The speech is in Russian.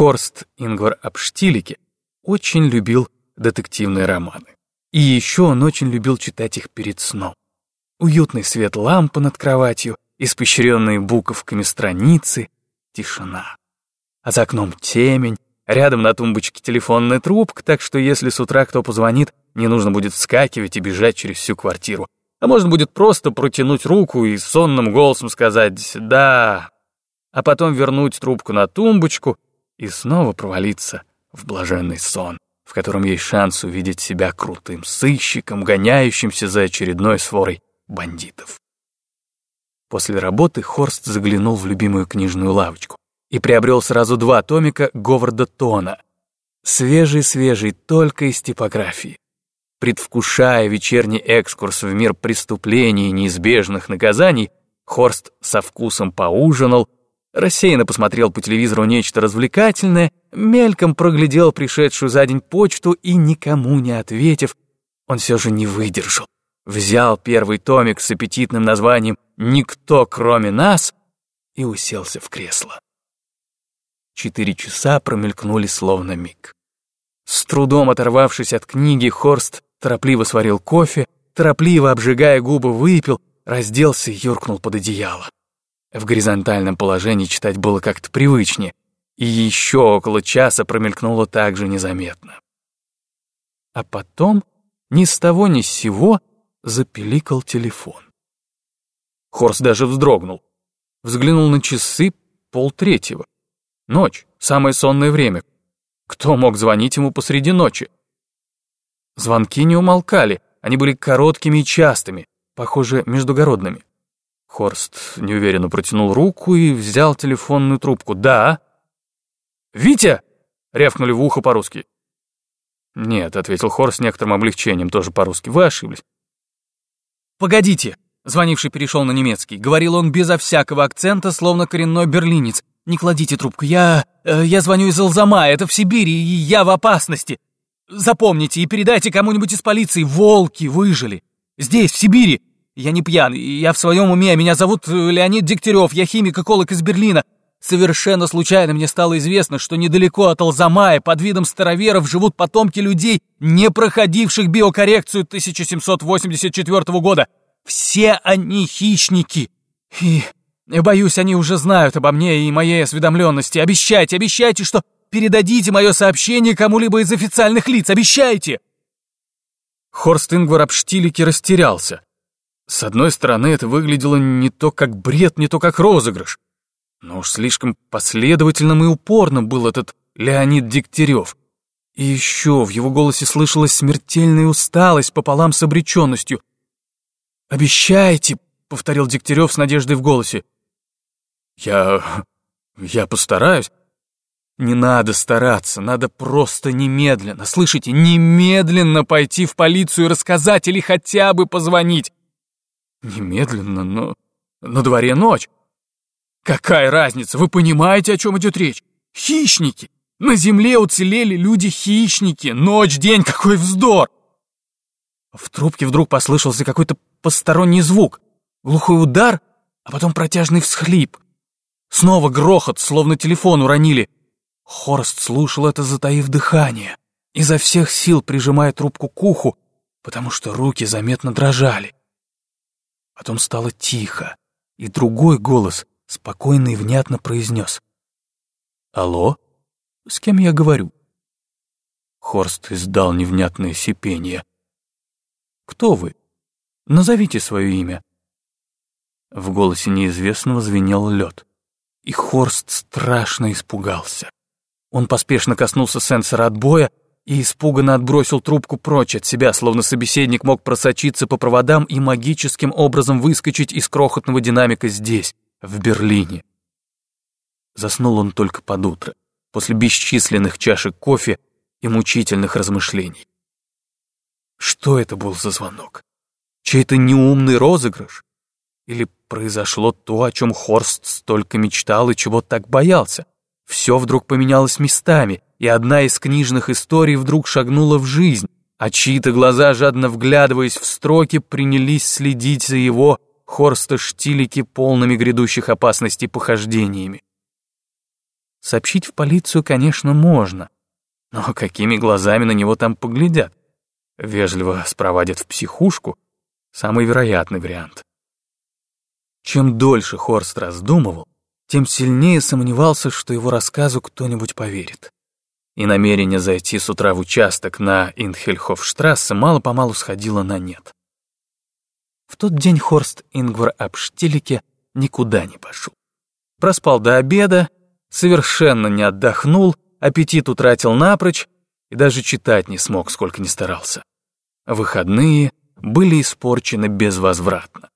Хорст Ингвар Апштилике очень любил детективные романы. И еще он очень любил читать их перед сном. Уютный свет лампы над кроватью, испещренные буковками страницы, тишина. А за окном темень, рядом на тумбочке телефонная трубка, так что если с утра кто позвонит, не нужно будет вскакивать и бежать через всю квартиру. А можно будет просто протянуть руку и сонным голосом сказать «да», а потом вернуть трубку на тумбочку и снова провалиться в блаженный сон, в котором есть шанс увидеть себя крутым сыщиком, гоняющимся за очередной сворой бандитов. После работы Хорст заглянул в любимую книжную лавочку и приобрел сразу два томика Говарда Тона. Свежий-свежий, только из типографии. Предвкушая вечерний экскурс в мир преступлений и неизбежных наказаний, Хорст со вкусом поужинал, рассеянно посмотрел по телевизору нечто развлекательное, мельком проглядел пришедшую за день почту и, никому не ответив, он все же не выдержал. Взял первый томик с аппетитным названием «Никто, кроме нас» и уселся в кресло. Четыре часа промелькнули словно миг. С трудом оторвавшись от книги, Хорст торопливо сварил кофе, торопливо обжигая губы выпил, разделся и юркнул под одеяло. В горизонтальном положении читать было как-то привычнее, и еще около часа промелькнуло так же незаметно. А потом ни с того ни с сего запеликал телефон. Хорст даже вздрогнул. Взглянул на часы полтретьего. Ночь, самое сонное время. Кто мог звонить ему посреди ночи? Звонки не умолкали, они были короткими и частыми, похоже, междугородными. Хорст неуверенно протянул руку и взял телефонную трубку. «Да?» «Витя!» — рявкнули в ухо по-русски. «Нет», — ответил Хорст с некоторым облегчением, тоже по-русски. «Вы ошиблись». «Погодите!» — звонивший перешел на немецкий. Говорил он безо всякого акцента, словно коренной берлинец. «Не кладите трубку, я... Э, я звоню из Алзама, это в Сибири, и я в опасности. Запомните и передайте кому-нибудь из полиции, волки выжили. Здесь, в Сибири. Я не пьян, я в своем уме, меня зовут э, Леонид Дегтярев, я химик-эколог из Берлина. Совершенно случайно мне стало известно, что недалеко от Алзамая под видом староверов живут потомки людей, не проходивших биокоррекцию 1784 года. Все они хищники. И боюсь, они уже знают обо мне и моей осведомленности. Обещайте, обещайте, что передадите мое сообщение кому-либо из официальных лиц, обещайте!» Хорст Ингвар Апштилики растерялся. С одной стороны, это выглядело не то как бред, не то как розыгрыш. Но уж слишком последовательным и упорным был этот Леонид Дегтярев. И еще в его голосе слышалась смертельная усталость пополам с обреченностью. «Обещайте!» — повторил Дегтярев с надеждой в голосе. «Я... я постараюсь. Не надо стараться, надо просто немедленно, слышите, немедленно пойти в полицию и рассказать или хотя бы позвонить. Немедленно, но на дворе ночь. Какая разница, вы понимаете, о чем идет речь? Хищники! На земле уцелели люди-хищники, ночь-день, какой вздор! В трубке вдруг послышался какой-то посторонний звук, глухой удар, а потом протяжный всхлип. Снова грохот, словно телефон уронили — Хорст слушал это, затаив дыхание, изо всех сил прижимая трубку к уху, потому что руки заметно дрожали. Потом стало тихо, и другой голос спокойно и внятно произнес. «Алло? С кем я говорю?» Хорст издал невнятное сипение. «Кто вы? Назовите свое имя». В голосе неизвестного звенел лед, и Хорст страшно испугался. Он поспешно коснулся сенсора отбоя и испуганно отбросил трубку прочь от себя, словно собеседник мог просочиться по проводам и магическим образом выскочить из крохотного динамика здесь, в Берлине. Заснул он только под утро, после бесчисленных чашек кофе и мучительных размышлений. Что это был за звонок? Чей-то неумный розыгрыш? Или произошло то, о чем Хорст столько мечтал и чего так боялся? Все вдруг поменялось местами, и одна из книжных историй вдруг шагнула в жизнь, а чьи-то глаза, жадно вглядываясь в строки, принялись следить за его Хорста Штилики полными грядущих опасностей похождениями. Сообщить в полицию, конечно, можно, но какими глазами на него там поглядят? Вежливо спровадят в психушку? Самый вероятный вариант. Чем дольше Хорст раздумывал, тем сильнее сомневался, что его рассказу кто-нибудь поверит. И намерение зайти с утра в участок на Инхельхофштрассе мало-помалу сходило на нет. В тот день Хорст Ингвар Апштилике никуда не пошел. Проспал до обеда, совершенно не отдохнул, аппетит утратил напрочь и даже читать не смог, сколько ни старался. Выходные были испорчены безвозвратно.